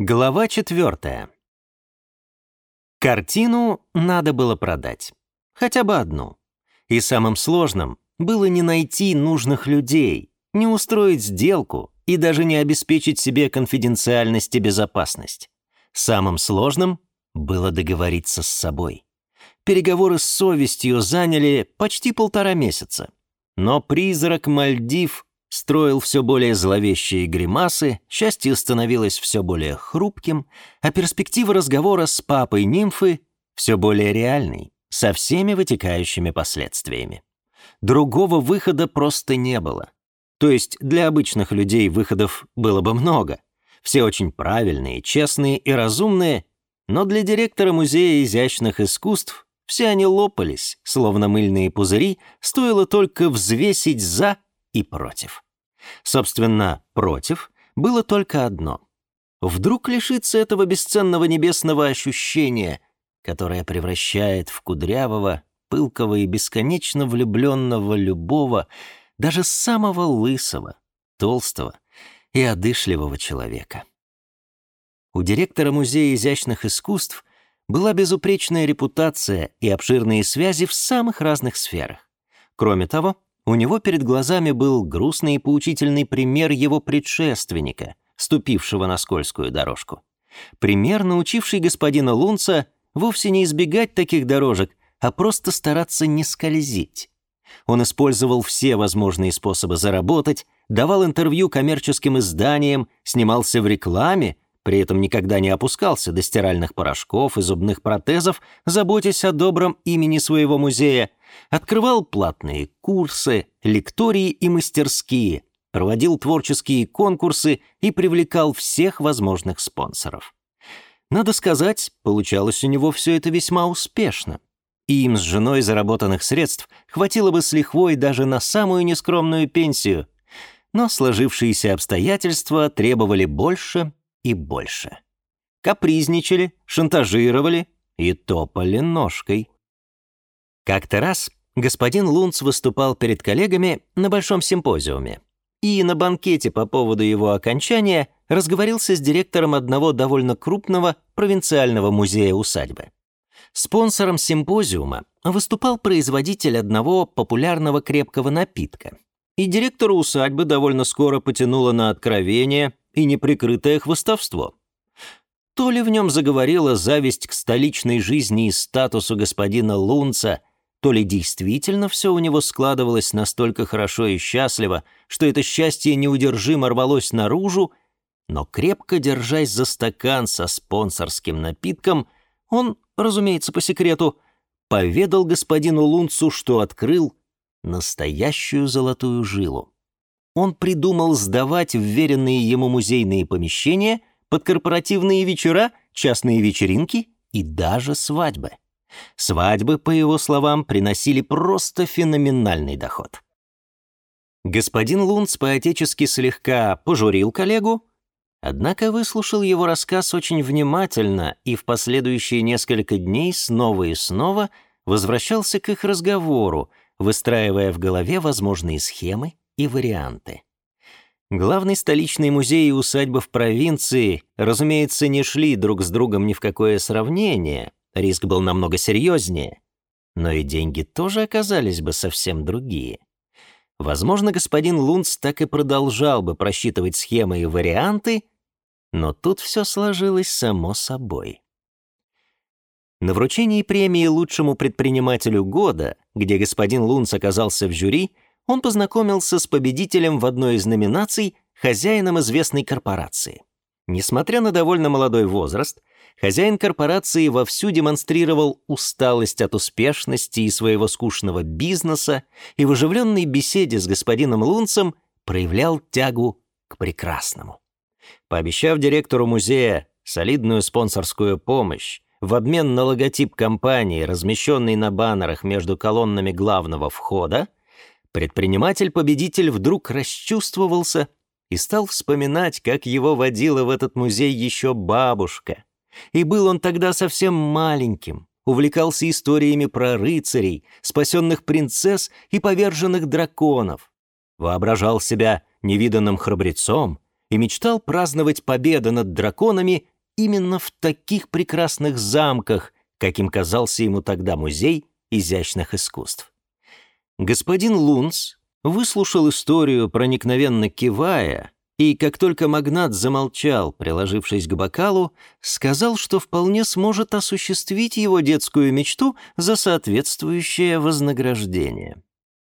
Глава четвертая. Картину надо было продать. Хотя бы одну. И самым сложным было не найти нужных людей, не устроить сделку и даже не обеспечить себе конфиденциальность и безопасность. Самым сложным было договориться с собой. Переговоры с совестью заняли почти полтора месяца. Но призрак Мальдив строил все более зловещие гримасы, счастье становилось все более хрупким, а перспектива разговора с папой нимфы все более реальной, со всеми вытекающими последствиями. Другого выхода просто не было. То есть для обычных людей выходов было бы много. Все очень правильные, честные и разумные, но для директора Музея изящных искусств все они лопались, словно мыльные пузыри, стоило только взвесить «за» и против. Собственно, против было только одно. Вдруг лишиться этого бесценного небесного ощущения, которое превращает в кудрявого, пылкого и бесконечно влюбленного любого, даже самого лысого, толстого и одышливого человека. У директора Музея изящных искусств была безупречная репутация и обширные связи в самых разных сферах. Кроме того, у него перед глазами был грустный и поучительный пример его предшественника, ступившего на скользкую дорожку. Пример, научивший господина Лунца вовсе не избегать таких дорожек, а просто стараться не скользить. Он использовал все возможные способы заработать, давал интервью коммерческим изданиям, снимался в рекламе, при этом никогда не опускался до стиральных порошков и зубных протезов, заботясь о добром имени своего музея, Открывал платные курсы, лектории и мастерские, проводил творческие конкурсы и привлекал всех возможных спонсоров. Надо сказать, получалось у него все это весьма успешно. И им с женой заработанных средств хватило бы с лихвой даже на самую нескромную пенсию. Но сложившиеся обстоятельства требовали больше и больше. Капризничали, шантажировали и топали ножкой. Как-то раз господин Лунц выступал перед коллегами на большом симпозиуме и на банкете по поводу его окончания разговорился с директором одного довольно крупного провинциального музея-усадьбы. Спонсором симпозиума выступал производитель одного популярного крепкого напитка. И директора усадьбы довольно скоро потянуло на откровение и неприкрытое хвостовство. То ли в нем заговорила зависть к столичной жизни и статусу господина Лунца – то ли действительно все у него складывалось настолько хорошо и счастливо, что это счастье неудержимо рвалось наружу, но крепко держась за стакан со спонсорским напитком, он, разумеется, по секрету, поведал господину Лунцу, что открыл настоящую золотую жилу. Он придумал сдавать вверенные ему музейные помещения под корпоративные вечера, частные вечеринки и даже свадьбы. Свадьбы, по его словам, приносили просто феноменальный доход. Господин Лунц поотечески слегка пожурил коллегу, однако выслушал его рассказ очень внимательно и в последующие несколько дней снова и снова возвращался к их разговору, выстраивая в голове возможные схемы и варианты. Главный столичный музей и усадьба в провинции, разумеется, не шли друг с другом ни в какое сравнение, Риск был намного серьезнее, но и деньги тоже оказались бы совсем другие. Возможно, господин Лунц так и продолжал бы просчитывать схемы и варианты, но тут все сложилось само собой. На вручении премии лучшему предпринимателю года, где господин Лунц оказался в жюри, он познакомился с победителем в одной из номинаций, хозяином известной корпорации. Несмотря на довольно молодой возраст, Хозяин корпорации вовсю демонстрировал усталость от успешности и своего скучного бизнеса и в оживленной беседе с господином Лунцем проявлял тягу к прекрасному. Пообещав директору музея солидную спонсорскую помощь в обмен на логотип компании, размещенный на баннерах между колоннами главного входа, предприниматель-победитель вдруг расчувствовался и стал вспоминать, как его водила в этот музей еще бабушка — и был он тогда совсем маленьким, увлекался историями про рыцарей, спасенных принцесс и поверженных драконов. Воображал себя невиданным храбрецом и мечтал праздновать победы над драконами именно в таких прекрасных замках, каким казался ему тогда музей изящных искусств. Господин Лунс выслушал историю, проникновенно кивая, и, как только магнат замолчал, приложившись к бокалу, сказал, что вполне сможет осуществить его детскую мечту за соответствующее вознаграждение.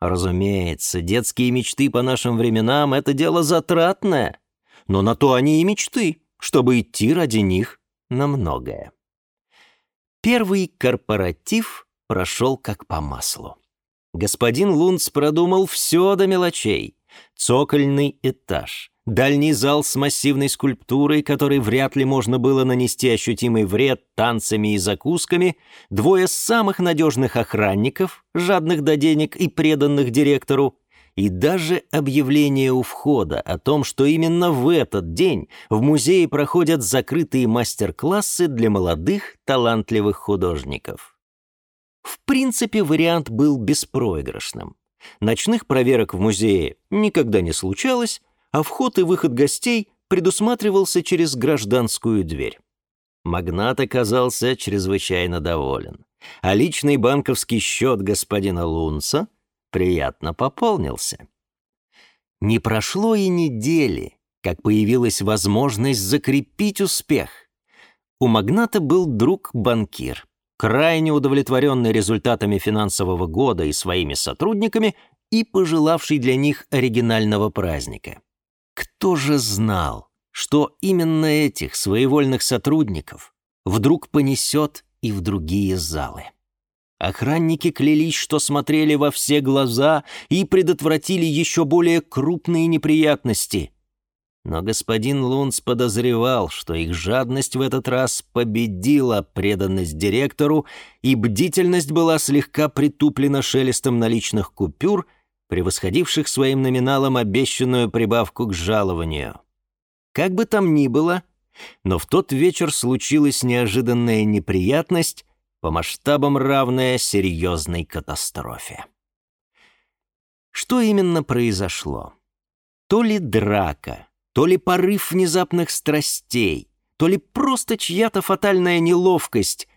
Разумеется, детские мечты по нашим временам — это дело затратное, но на то они и мечты, чтобы идти ради них на многое. Первый корпоратив прошел как по маслу. Господин Лунц продумал все до мелочей. Цокольный этаж — Дальний зал с массивной скульптурой, которой вряд ли можно было нанести ощутимый вред танцами и закусками, двое самых надежных охранников, жадных до денег и преданных директору, и даже объявление у входа о том, что именно в этот день в музее проходят закрытые мастер-классы для молодых талантливых художников. В принципе, вариант был беспроигрышным. Ночных проверок в музее никогда не случалось, а вход и выход гостей предусматривался через гражданскую дверь. Магнат оказался чрезвычайно доволен, а личный банковский счет господина Лунца приятно пополнился. Не прошло и недели, как появилась возможность закрепить успех. У магната был друг-банкир. Крайне удовлетворенный результатами финансового года и своими сотрудниками и пожелавший для них оригинального праздника. Кто же знал, что именно этих своевольных сотрудников вдруг понесет и в другие залы? Охранники клялись, что смотрели во все глаза и предотвратили еще более крупные неприятности. Но господин Лунц подозревал, что их жадность в этот раз победила преданность директору, и бдительность была слегка притуплена шелестом наличных купюр — превосходивших своим номиналом обещанную прибавку к жалованию. Как бы там ни было, но в тот вечер случилась неожиданная неприятность, по масштабам равная серьезной катастрофе. Что именно произошло? То ли драка, то ли порыв внезапных страстей, то ли просто чья-то фатальная неловкость.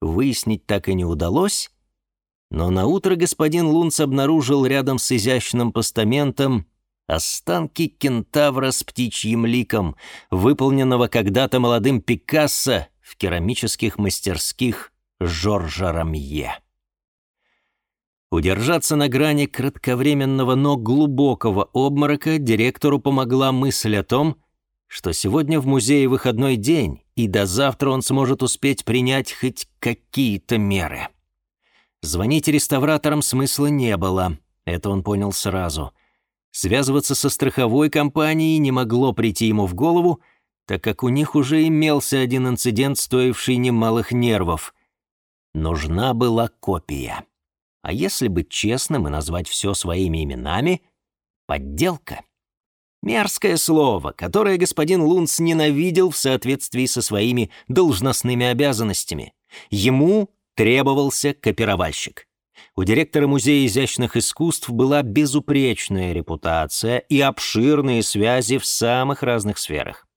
Выяснить так и не удалось, но наутро господин Лунц обнаружил рядом с изящным постаментом останки кентавра с птичьим ликом, выполненного когда-то молодым Пикассо в керамических мастерских Жоржа Рамье. Удержаться на грани кратковременного, но глубокого обморока директору помогла мысль о том, что сегодня в музее выходной день, и до завтра он сможет успеть принять хоть какие-то меры. Звонить реставраторам смысла не было, это он понял сразу. Связываться со страховой компанией не могло прийти ему в голову, так как у них уже имелся один инцидент, стоивший немалых нервов. Нужна была копия. А если быть честным и назвать все своими именами — подделка. Мерзкое слово, которое господин Лунц ненавидел в соответствии со своими должностными обязанностями. Ему Требовался копировальщик. У директора Музея изящных искусств была безупречная репутация и обширные связи в самых разных сферах.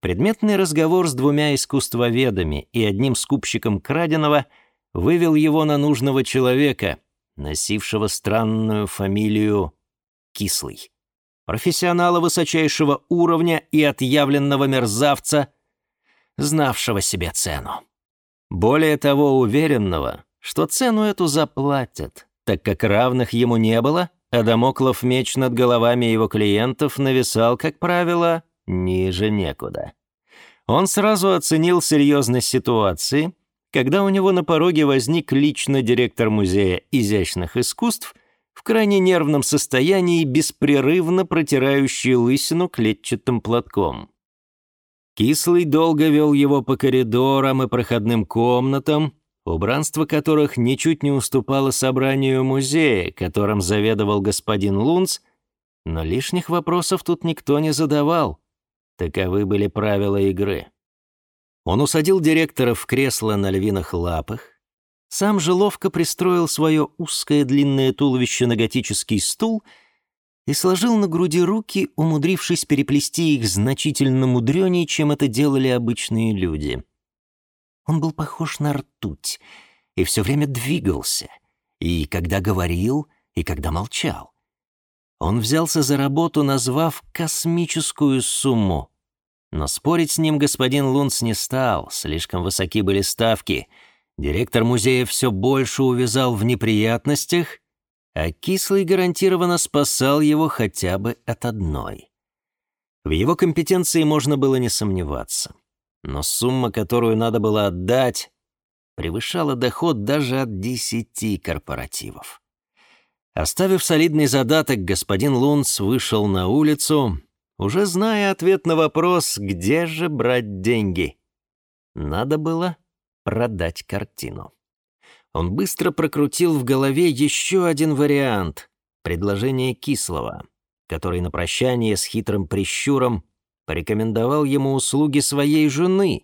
Предметный разговор с двумя искусствоведами и одним скупщиком краденого вывел его на нужного человека, носившего странную фамилию Кислый. Профессионала высочайшего уровня и отъявленного мерзавца, знавшего себе цену. Более того, уверенного, что цену эту заплатят, так как равных ему не было, а домоклов меч над головами его клиентов нависал, как правило, ниже некуда. Он сразу оценил серьезность ситуации, когда у него на пороге возник лично директор Музея изящных искусств в крайне нервном состоянии, беспрерывно протирающий лысину клетчатым платком. Кислый долго вел его по коридорам и проходным комнатам, убранство которых ничуть не уступало собранию музея, которым заведовал господин Лунц, но лишних вопросов тут никто не задавал. Таковы были правила игры. Он усадил директора в кресло на львиных лапах, сам же ловко пристроил свое узкое длинное туловище на готический стул — и сложил на груди руки, умудрившись переплести их значительно мудрёнее, чем это делали обычные люди. Он был похож на ртуть и все время двигался, и когда говорил, и когда молчал. Он взялся за работу, назвав космическую сумму. Но спорить с ним господин Лунц не стал, слишком высоки были ставки. Директор музея все больше увязал в неприятностях — а Кислый гарантированно спасал его хотя бы от одной. В его компетенции можно было не сомневаться. Но сумма, которую надо было отдать, превышала доход даже от десяти корпоративов. Оставив солидный задаток, господин Лунц вышел на улицу, уже зная ответ на вопрос, где же брать деньги. Надо было продать картину. Он быстро прокрутил в голове еще один вариант — предложение Кислого, который на прощание с хитрым прищуром порекомендовал ему услуги своей жены.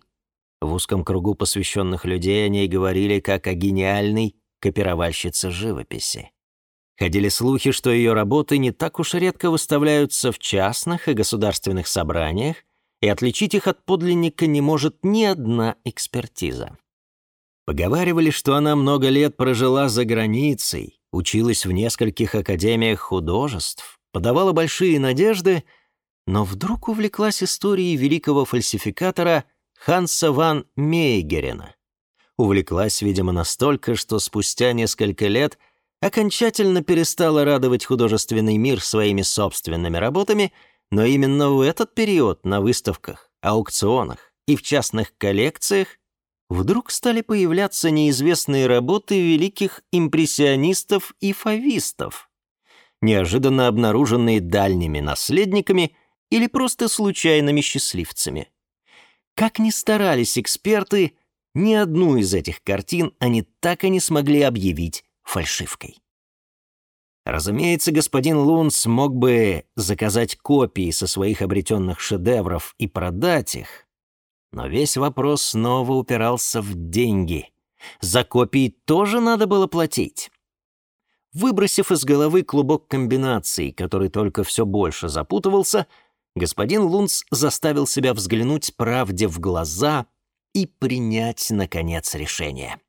В узком кругу посвященных людей о ней говорили как о гениальной копировальщице живописи. Ходили слухи, что ее работы не так уж редко выставляются в частных и государственных собраниях, и отличить их от подлинника не может ни одна экспертиза. Поговаривали, что она много лет прожила за границей, училась в нескольких академиях художеств, подавала большие надежды, но вдруг увлеклась историей великого фальсификатора Ханса ван Мейгерена. Увлеклась, видимо, настолько, что спустя несколько лет окончательно перестала радовать художественный мир своими собственными работами, но именно в этот период на выставках, аукционах и в частных коллекциях вдруг стали появляться неизвестные работы великих импрессионистов и фавистов, неожиданно обнаруженные дальними наследниками или просто случайными счастливцами. Как ни старались эксперты, ни одну из этих картин они так и не смогли объявить фальшивкой. Разумеется, господин Лун смог бы заказать копии со своих обретенных шедевров и продать их, но весь вопрос снова упирался в деньги. За копии тоже надо было платить. Выбросив из головы клубок комбинаций, который только все больше запутывался, господин Лунц заставил себя взглянуть правде в глаза и принять, наконец, решение.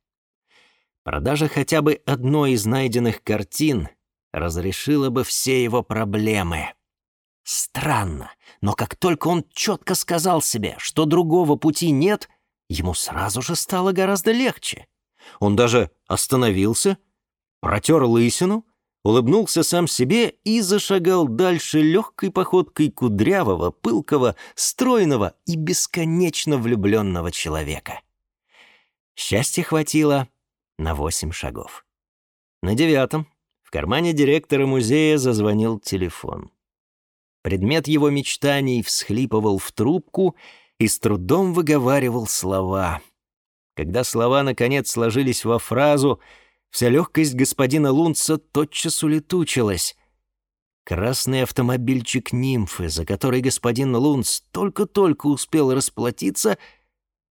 Продажа хотя бы одной из найденных картин разрешила бы все его проблемы. Странно, но как только он четко сказал себе, что другого пути нет, ему сразу же стало гораздо легче. Он даже остановился, протер лысину, улыбнулся сам себе и зашагал дальше легкой походкой кудрявого, пылкого, стройного и бесконечно влюбленного человека. Счастья хватило на восемь шагов. На девятом в кармане директора музея зазвонил телефон. Предмет его мечтаний всхлипывал в трубку и с трудом выговаривал слова. Когда слова, наконец, сложились во фразу, вся легкость господина Лунца тотчас улетучилась. Красный автомобильчик нимфы, за который господин Лунц только-только успел расплатиться,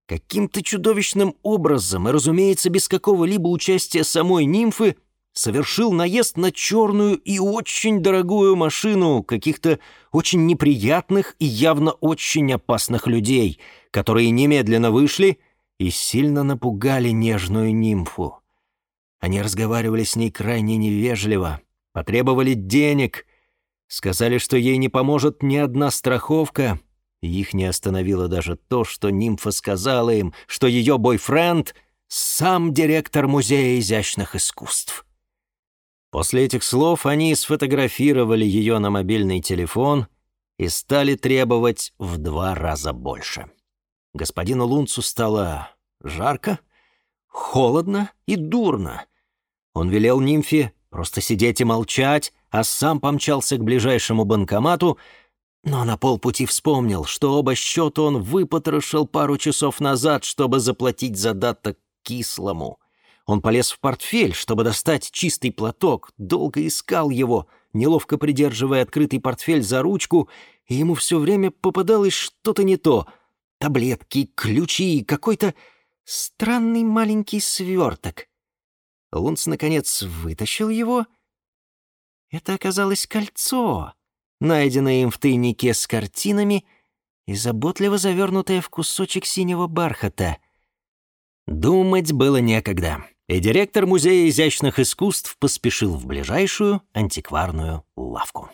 каким-то чудовищным образом и, разумеется, без какого-либо участия самой нимфы, совершил наезд на черную и очень дорогую машину каких-то очень неприятных и явно очень опасных людей, которые немедленно вышли и сильно напугали нежную нимфу. Они разговаривали с ней крайне невежливо, потребовали денег, сказали, что ей не поможет ни одна страховка, и их не остановило даже то, что нимфа сказала им, что ее бойфренд — сам директор Музея изящных искусств. После этих слов они сфотографировали ее на мобильный телефон и стали требовать в два раза больше. Господину Лунцу стало жарко, холодно и дурно. Он велел нимфе просто сидеть и молчать, а сам помчался к ближайшему банкомату, но на полпути вспомнил, что оба счета он выпотрошил пару часов назад, чтобы заплатить задаток кислому. Он полез в портфель, чтобы достать чистый платок, долго искал его, неловко придерживая открытый портфель за ручку, и ему все время попадалось что-то не то. Таблетки, ключи и какой-то странный маленький сверток. Лунц, наконец, вытащил его. Это оказалось кольцо, найденное им в тайнике с картинами и заботливо завернутое в кусочек синего бархата. Думать было некогда и директор Музея изящных искусств поспешил в ближайшую антикварную лавку.